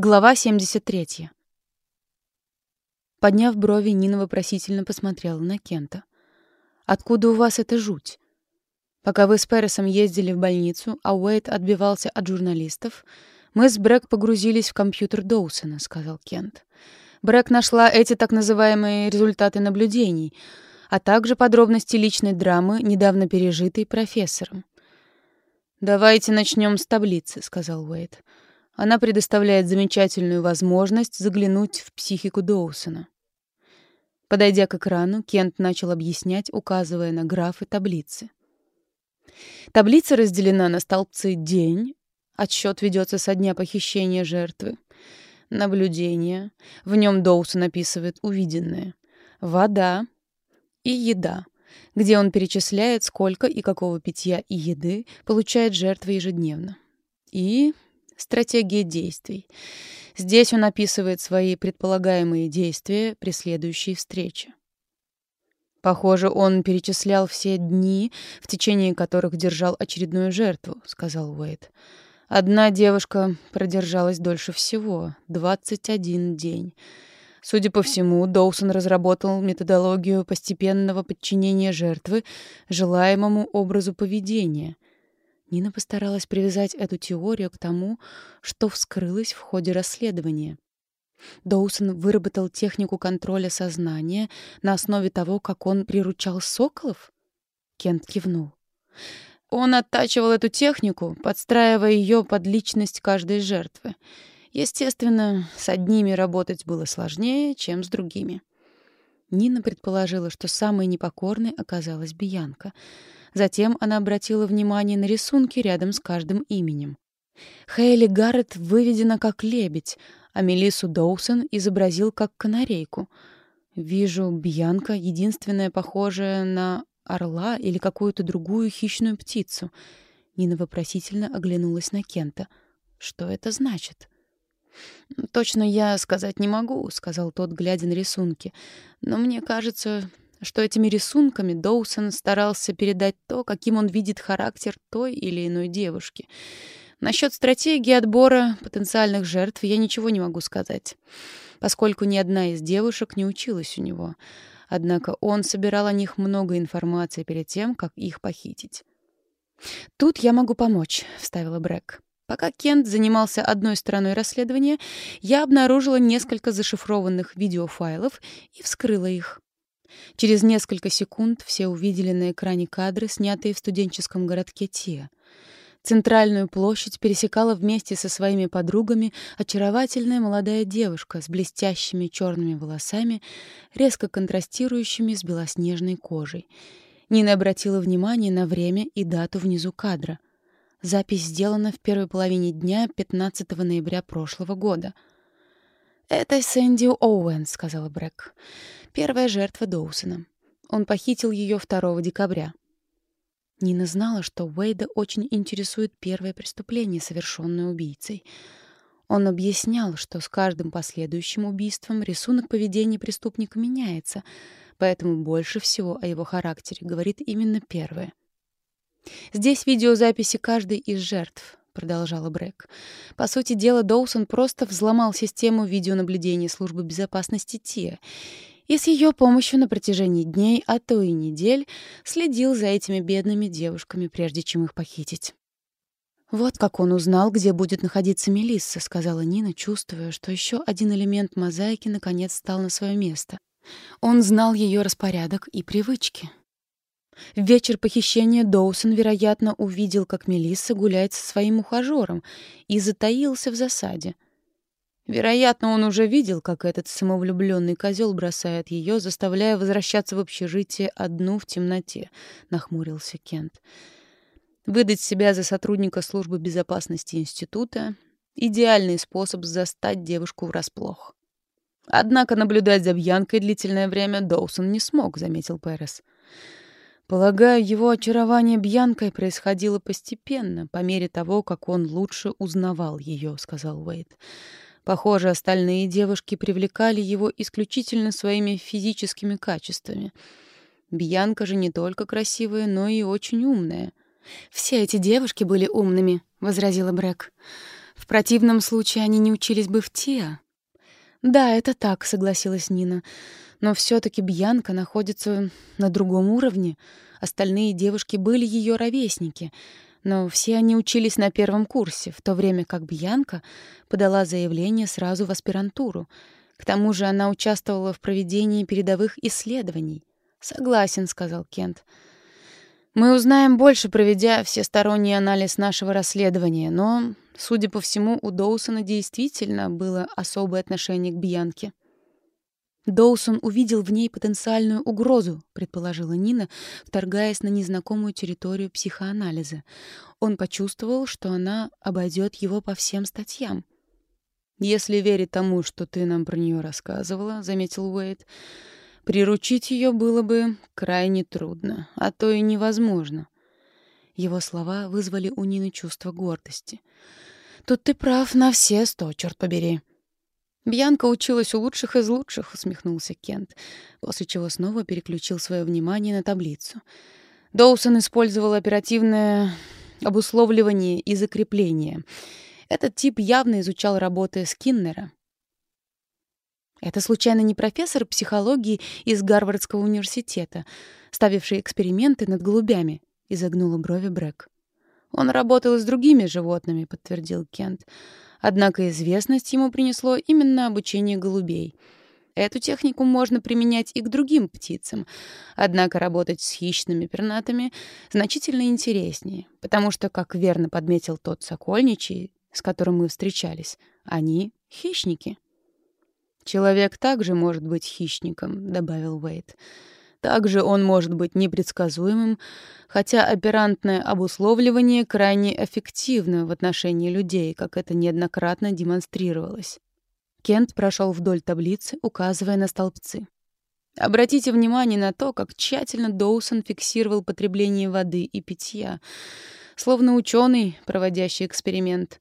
Глава 73. Подняв брови, Нина вопросительно посмотрела на Кента. «Откуда у вас эта жуть? Пока вы с Пересом ездили в больницу, а Уэйт отбивался от журналистов, мы с Брэк погрузились в компьютер Доусона», — сказал Кент. Брэк нашла эти так называемые результаты наблюдений, а также подробности личной драмы, недавно пережитой профессором. «Давайте начнем с таблицы», — сказал Уэйт. Она предоставляет замечательную возможность заглянуть в психику Доусона. Подойдя к экрану, Кент начал объяснять, указывая на графы таблицы. Таблица разделена на столбцы «День», отсчет ведется со дня похищения жертвы, «Наблюдение», в нем Доусон описывает увиденное, «Вода» и «Еда», где он перечисляет, сколько и какого питья и еды получает жертва ежедневно. И Стратегия действий. Здесь он описывает свои предполагаемые действия при следующей встрече. «Похоже, он перечислял все дни, в течение которых держал очередную жертву», — сказал Уэйд. «Одна девушка продержалась дольше всего — 21 день». Судя по всему, Доусон разработал методологию постепенного подчинения жертвы желаемому образу поведения — Нина постаралась привязать эту теорию к тому, что вскрылось в ходе расследования. Доусон выработал технику контроля сознания на основе того, как он приручал соколов? Кент кивнул. Он оттачивал эту технику, подстраивая ее под личность каждой жертвы. Естественно, с одними работать было сложнее, чем с другими. Нина предположила, что самой непокорной оказалась Биянка — Затем она обратила внимание на рисунки рядом с каждым именем. Хейли Гаррет выведена как лебедь, а Мелиссу Доусон изобразил как канарейку. Вижу, Бьянка — единственная похожая на орла или какую-то другую хищную птицу. Нина вопросительно оглянулась на Кента. Что это значит? «Точно я сказать не могу», — сказал тот, глядя на рисунки. «Но мне кажется, что этими рисунками Доусон старался передать то, каким он видит характер той или иной девушки. Насчет стратегии отбора потенциальных жертв я ничего не могу сказать, поскольку ни одна из девушек не училась у него. Однако он собирал о них много информации перед тем, как их похитить. «Тут я могу помочь», — вставила Брэк. Пока Кент занимался одной стороной расследования, я обнаружила несколько зашифрованных видеофайлов и вскрыла их. Через несколько секунд все увидели на экране кадры, снятые в студенческом городке Тия. Центральную площадь пересекала вместе со своими подругами очаровательная молодая девушка с блестящими черными волосами, резко контрастирующими с белоснежной кожей. Нина обратила внимание на время и дату внизу кадра. Запись сделана в первой половине дня 15 ноября прошлого года — «Это Сэнди Оуэн», — сказала Брэк. «Первая жертва Доусона. Он похитил ее 2 декабря». Нина знала, что Уэйда очень интересует первое преступление, совершенное убийцей. Он объяснял, что с каждым последующим убийством рисунок поведения преступника меняется, поэтому больше всего о его характере говорит именно первое. Здесь видеозаписи каждой из жертв продолжала Брэк. По сути дела, Доусон просто взломал систему видеонаблюдения службы безопасности ТИА и с ее помощью на протяжении дней, а то и недель, следил за этими бедными девушками, прежде чем их похитить. «Вот как он узнал, где будет находиться Мелисса», — сказала Нина, чувствуя, что еще один элемент мозаики наконец стал на свое место. Он знал ее распорядок и привычки. В вечер похищения Доусон, вероятно, увидел, как Мелисса гуляет со своим ухажером и затаился в засаде. Вероятно, он уже видел, как этот самовлюбленный козел бросает ее, заставляя возвращаться в общежитие одну в темноте, нахмурился Кент. Выдать себя за сотрудника службы безопасности института — идеальный способ застать девушку врасплох. Однако наблюдать за Бьянкой длительное время Доусон не смог, заметил Перес. Полагаю, его очарование Бьянкой происходило постепенно, по мере того, как он лучше узнавал ее, сказал Уэйд. Похоже, остальные девушки привлекали его исключительно своими физическими качествами. Бьянка же не только красивая, но и очень умная. «Все эти девушки были умными», — возразила Брэк. В противном случае они не учились бы в ТИА. «Да, это так», — согласилась Нина. «Но все таки Бьянка находится на другом уровне. Остальные девушки были ее ровесники, но все они учились на первом курсе, в то время как Бьянка подала заявление сразу в аспирантуру. К тому же она участвовала в проведении передовых исследований. «Согласен», — сказал Кент. «Мы узнаем больше, проведя всесторонний анализ нашего расследования, но, судя по всему, у Доусона действительно было особое отношение к Бьянке». Доусон увидел в ней потенциальную угрозу, предположила Нина, вторгаясь на незнакомую территорию психоанализа. Он почувствовал, что она обойдет его по всем статьям. «Если верить тому, что ты нам про нее рассказывала», — заметил Уэйд, — «приручить ее было бы крайне трудно, а то и невозможно». Его слова вызвали у Нины чувство гордости. «Тут ты прав на все сто, черт побери». «Бьянка училась у лучших из лучших», — усмехнулся Кент, после чего снова переключил свое внимание на таблицу. Доусон использовал оперативное обусловливание и закрепление. Этот тип явно изучал работы Скиннера. Это случайно не профессор психологии из Гарвардского университета, ставивший эксперименты над голубями, изогнула брови Брэк. Он работал и с другими животными, подтвердил Кент. Однако известность ему принесло именно обучение голубей. Эту технику можно применять и к другим птицам, однако работать с хищными пернатыми значительно интереснее, потому что, как верно подметил тот сокольничий, с которым мы встречались, они — хищники. «Человек также может быть хищником», — добавил Уэйт. Также он может быть непредсказуемым, хотя оперантное обусловливание крайне эффективно в отношении людей, как это неоднократно демонстрировалось. Кент прошел вдоль таблицы, указывая на столбцы. Обратите внимание на то, как тщательно Доусон фиксировал потребление воды и питья, словно ученый, проводящий эксперимент.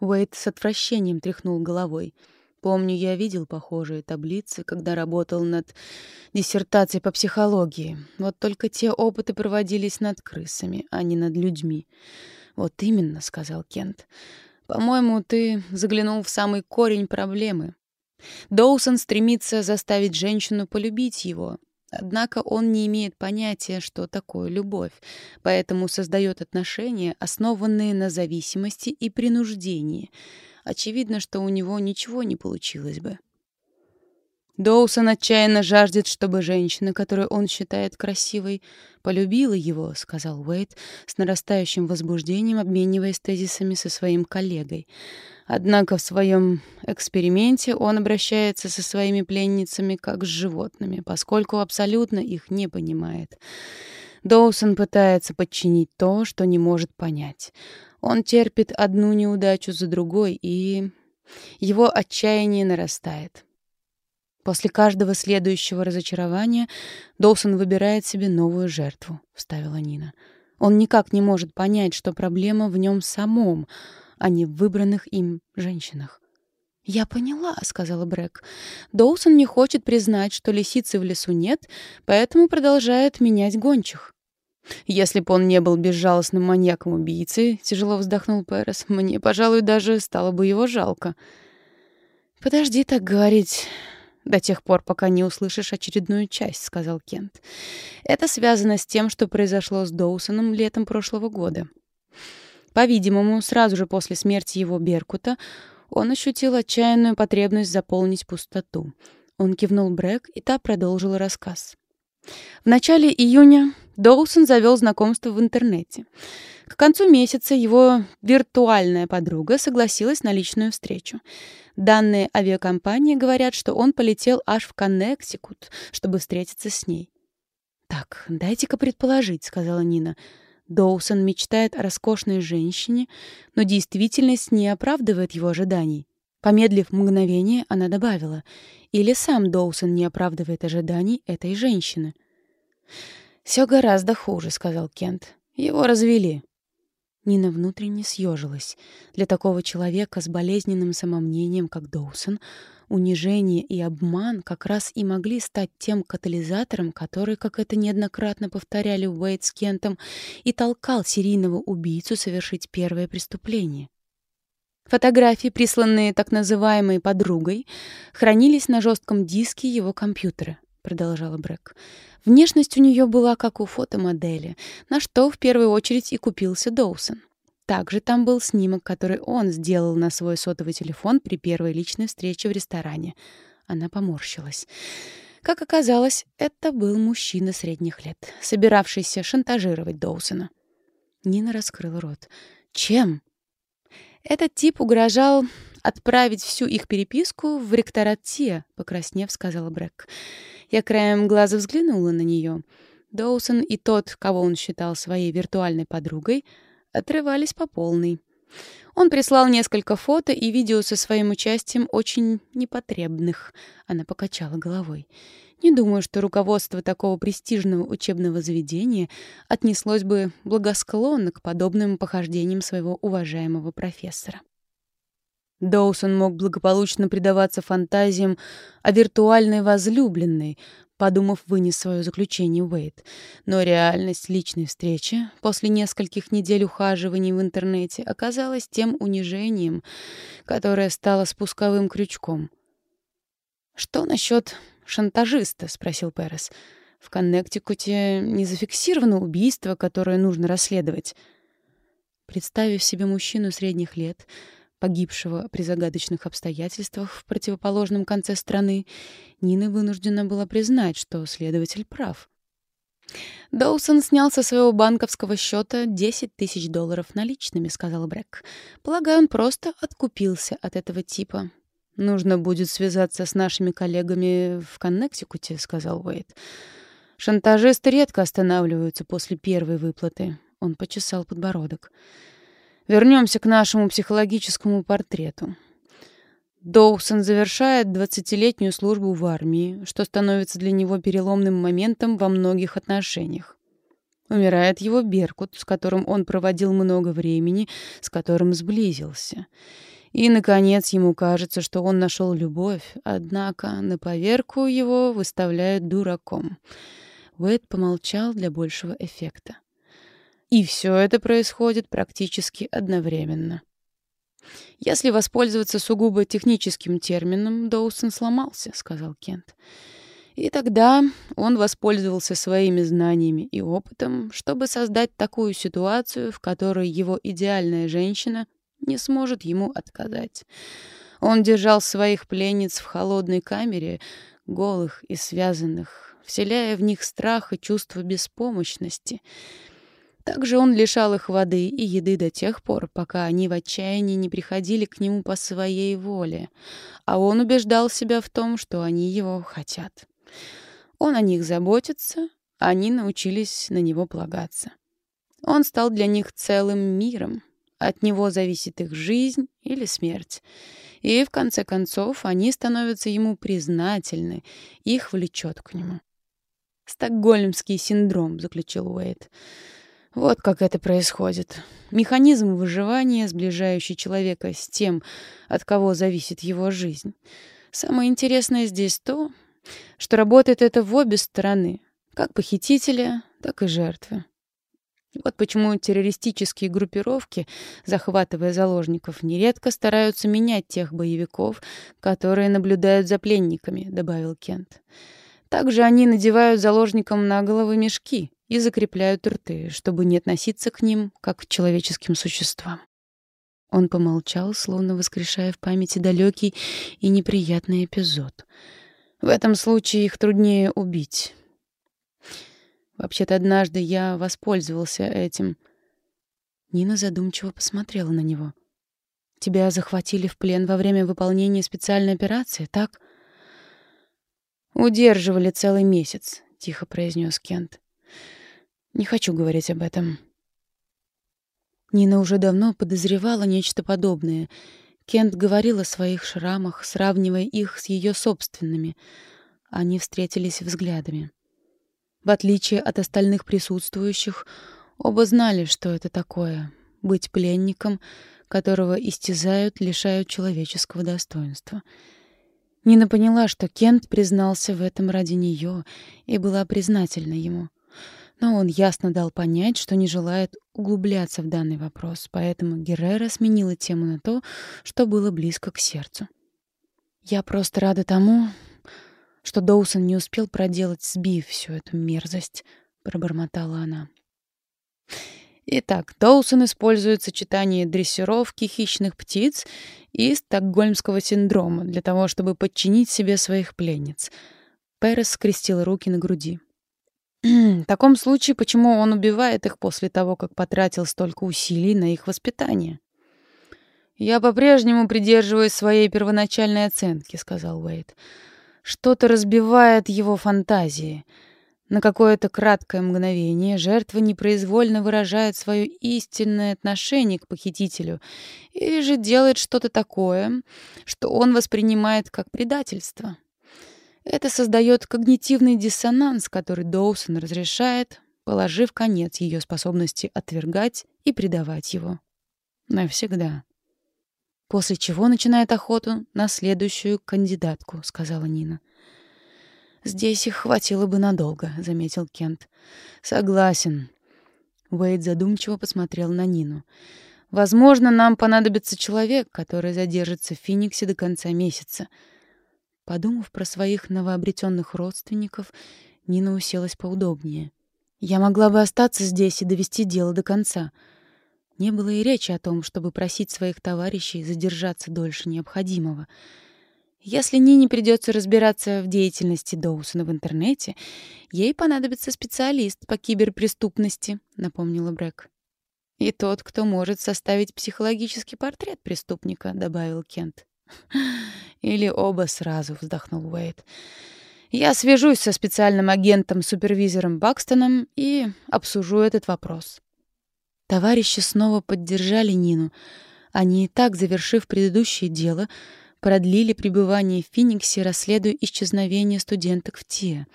Уэйт с отвращением тряхнул головой — Помню, я видел похожие таблицы, когда работал над диссертацией по психологии. Вот только те опыты проводились над крысами, а не над людьми. «Вот именно», — сказал Кент. «По-моему, ты заглянул в самый корень проблемы. Доусон стремится заставить женщину полюбить его, Однако он не имеет понятия, что такое любовь, поэтому создает отношения, основанные на зависимости и принуждении — Очевидно, что у него ничего не получилось бы. Доусон отчаянно жаждет, чтобы женщина, которую он считает красивой, полюбила его, сказал Уэйт с нарастающим возбуждением, обмениваясь тезисами со своим коллегой. Однако в своем эксперименте он обращается со своими пленницами как с животными, поскольку абсолютно их не понимает. Доусон пытается подчинить то, что не может понять. Он терпит одну неудачу за другой, и его отчаяние нарастает. После каждого следующего разочарования Доусон выбирает себе новую жертву, вставила Нина. Он никак не может понять, что проблема в нем самом, а не в выбранных им женщинах. «Я поняла», — сказала Брэк. «Доусон не хочет признать, что лисицы в лесу нет, поэтому продолжает менять гончих». Если бы он не был безжалостным маньяком-убийцей, тяжело вздохнул Перес, мне, пожалуй, даже стало бы его жалко. Подожди так говорить до тех пор, пока не услышишь очередную часть, сказал Кент. Это связано с тем, что произошло с Доусоном летом прошлого года. По-видимому, сразу же после смерти его Беркута он ощутил отчаянную потребность заполнить пустоту. Он кивнул Брэк, и та продолжила рассказ. В начале июня Доусон завел знакомство в интернете. К концу месяца его виртуальная подруга согласилась на личную встречу. Данные авиакомпании говорят, что он полетел аж в Коннектикут, чтобы встретиться с ней. «Так, дайте-ка предположить», — сказала Нина. Доусон мечтает о роскошной женщине, но действительность не оправдывает его ожиданий. Помедлив мгновение, она добавила, или сам Доусон не оправдывает ожиданий этой женщины. «Все гораздо хуже», — сказал Кент. «Его развели». Нина внутренне съежилась. Для такого человека с болезненным самомнением, как Доусон, унижение и обман как раз и могли стать тем катализатором, который, как это неоднократно повторяли Уэйд с Кентом, и толкал серийного убийцу совершить первое преступление. Фотографии, присланные так называемой подругой, хранились на жестком диске его компьютера, продолжала Брэк. Внешность у нее была как у фотомодели, на что в первую очередь и купился Доусон. Также там был снимок, который он сделал на свой сотовый телефон при первой личной встрече в ресторане. Она поморщилась. Как оказалось, это был мужчина средних лет, собиравшийся шантажировать Доусона. Нина раскрыла рот. «Чем?» Этот тип угрожал отправить всю их переписку в ректорат ТИА, покраснев, сказала Брэк. Я краем глаза взглянула на нее. Доусон и тот, кого он считал своей виртуальной подругой, отрывались по полной. Он прислал несколько фото и видео со своим участием очень непотребных. Она покачала головой. Не думаю, что руководство такого престижного учебного заведения отнеслось бы благосклонно к подобным похождениям своего уважаемого профессора. Доусон мог благополучно предаваться фантазиям о виртуальной возлюбленной, подумав, вынес свое заключение Уэйд. Но реальность личной встречи после нескольких недель ухаживаний в интернете оказалась тем унижением, которое стало спусковым крючком. Что насчет шантажиста?» — спросил Перес. «В Коннектикуте не зафиксировано убийство, которое нужно расследовать». Представив себе мужчину средних лет, погибшего при загадочных обстоятельствах в противоположном конце страны, Нина вынуждена была признать, что следователь прав. «Доусон снял со своего банковского счета 10 тысяч долларов наличными», — сказал Брэк. «Полагаю, он просто откупился от этого типа. «Нужно будет связаться с нашими коллегами в Коннектикуте», — сказал Уэйд. «Шантажисты редко останавливаются после первой выплаты». Он почесал подбородок. Вернемся к нашему психологическому портрету. Доусон завершает двадцатилетнюю службу в армии, что становится для него переломным моментом во многих отношениях. Умирает его Беркут, с которым он проводил много времени, с которым сблизился. И, наконец, ему кажется, что он нашел любовь, однако на поверку его выставляют дураком. Уэйд помолчал для большего эффекта. И все это происходит практически одновременно. «Если воспользоваться сугубо техническим термином, Доусон сломался», — сказал Кент. И тогда он воспользовался своими знаниями и опытом, чтобы создать такую ситуацию, в которой его идеальная женщина не сможет ему отказать. Он держал своих пленниц в холодной камере, голых и связанных, вселяя в них страх и чувство беспомощности. Также он лишал их воды и еды до тех пор, пока они в отчаянии не приходили к нему по своей воле, а он убеждал себя в том, что они его хотят. Он о них заботится, они научились на него полагаться. Он стал для них целым миром, от него зависит их жизнь или смерть. И, в конце концов, они становятся ему признательны, их влечет к нему. «Стокгольмский синдром», — заключил Уэйд. Вот как это происходит. Механизм выживания, сближающий человека с тем, от кого зависит его жизнь. Самое интересное здесь то, что работает это в обе стороны, как похитителя, так и жертвы. Вот почему террористические группировки, захватывая заложников, нередко стараются менять тех боевиков, которые наблюдают за пленниками, добавил Кент. Также они надевают заложникам на головы мешки и закрепляют рты, чтобы не относиться к ним как к человеческим существам. Он помолчал, словно воскрешая в памяти далекий и неприятный эпизод. В этом случае их труднее убить. Вообще-то однажды я воспользовался этим. Нина задумчиво посмотрела на него. Тебя захватили в плен во время выполнения специальной операции, так? Удерживали целый месяц, тихо произнес Кент. Не хочу говорить об этом. Нина уже давно подозревала нечто подобное. Кент говорил о своих шрамах, сравнивая их с ее собственными. Они встретились взглядами. В отличие от остальных присутствующих, оба знали, что это такое — быть пленником, которого истязают, лишают человеческого достоинства. Нина поняла, что Кент признался в этом ради нее и была признательна ему. Но он ясно дал понять, что не желает углубляться в данный вопрос, поэтому Геррера сменила тему на то, что было близко к сердцу. «Я просто рада тому, что Доусон не успел проделать с Би всю эту мерзость», — пробормотала она. Итак, Доусон использует сочетание дрессировки хищных птиц и стокгольмского синдрома для того, чтобы подчинить себе своих пленниц. Перес скрестила руки на груди. В таком случае, почему он убивает их после того, как потратил столько усилий на их воспитание? «Я по-прежнему придерживаюсь своей первоначальной оценки», — сказал Уэйд. «Что-то разбивает его фантазии». На какое-то краткое мгновение жертва непроизвольно выражает свое истинное отношение к похитителю или же делает что-то такое, что он воспринимает как предательство. Это создает когнитивный диссонанс, который Доусон разрешает, положив конец ее способности отвергать и предавать его. Навсегда. После чего начинает охоту на следующую кандидатку, сказала Нина. — «Здесь их хватило бы надолго», — заметил Кент. «Согласен». Уэйд задумчиво посмотрел на Нину. «Возможно, нам понадобится человек, который задержится в Фениксе до конца месяца». Подумав про своих новообретенных родственников, Нина уселась поудобнее. «Я могла бы остаться здесь и довести дело до конца». Не было и речи о том, чтобы просить своих товарищей задержаться дольше необходимого — если Нине придется разбираться в деятельности Доусона в интернете, ей понадобится специалист по киберпреступности, напомнила Брэк. И тот, кто может составить психологический портрет преступника, добавил Кент. Или оба сразу, вздохнул Уэйд. Я свяжусь со специальным агентом-супервизором Бакстоном и обсужу этот вопрос. Товарищи снова поддержали Нину. Они и так, завершив предыдущее дело, продлили пребывание в Фениксе, расследуя исчезновение студенток в ТИА.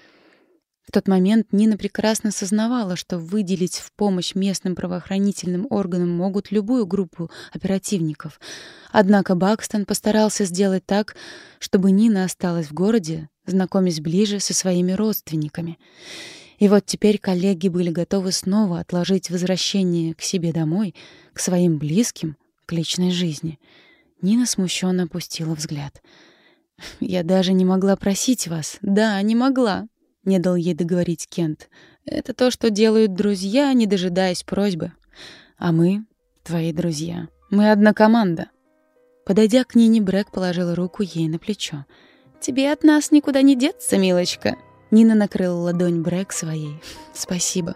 В тот момент Нина прекрасно сознавала, что выделить в помощь местным правоохранительным органам могут любую группу оперативников. Однако Бакстон постарался сделать так, чтобы Нина осталась в городе, знакомясь ближе со своими родственниками. И вот теперь коллеги были готовы снова отложить возвращение к себе домой, к своим близким, к личной жизни — Нина смущенно опустила взгляд. «Я даже не могла просить вас. Да, не могла», — не дал ей договорить Кент. «Это то, что делают друзья, не дожидаясь просьбы. А мы — твои друзья. Мы одна команда». Подойдя к Нине, Брэк положил руку ей на плечо. «Тебе от нас никуда не деться, милочка». Нина накрыла ладонь Брэк своей. «Спасибо».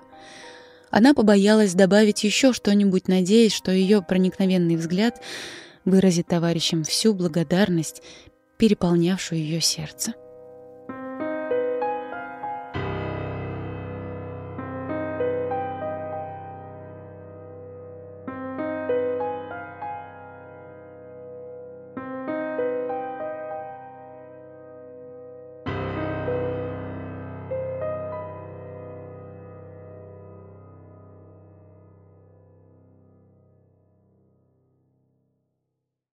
Она побоялась добавить еще что-нибудь, надеясь, что ее проникновенный взгляд выразит товарищам всю благодарность, переполнявшую ее сердце.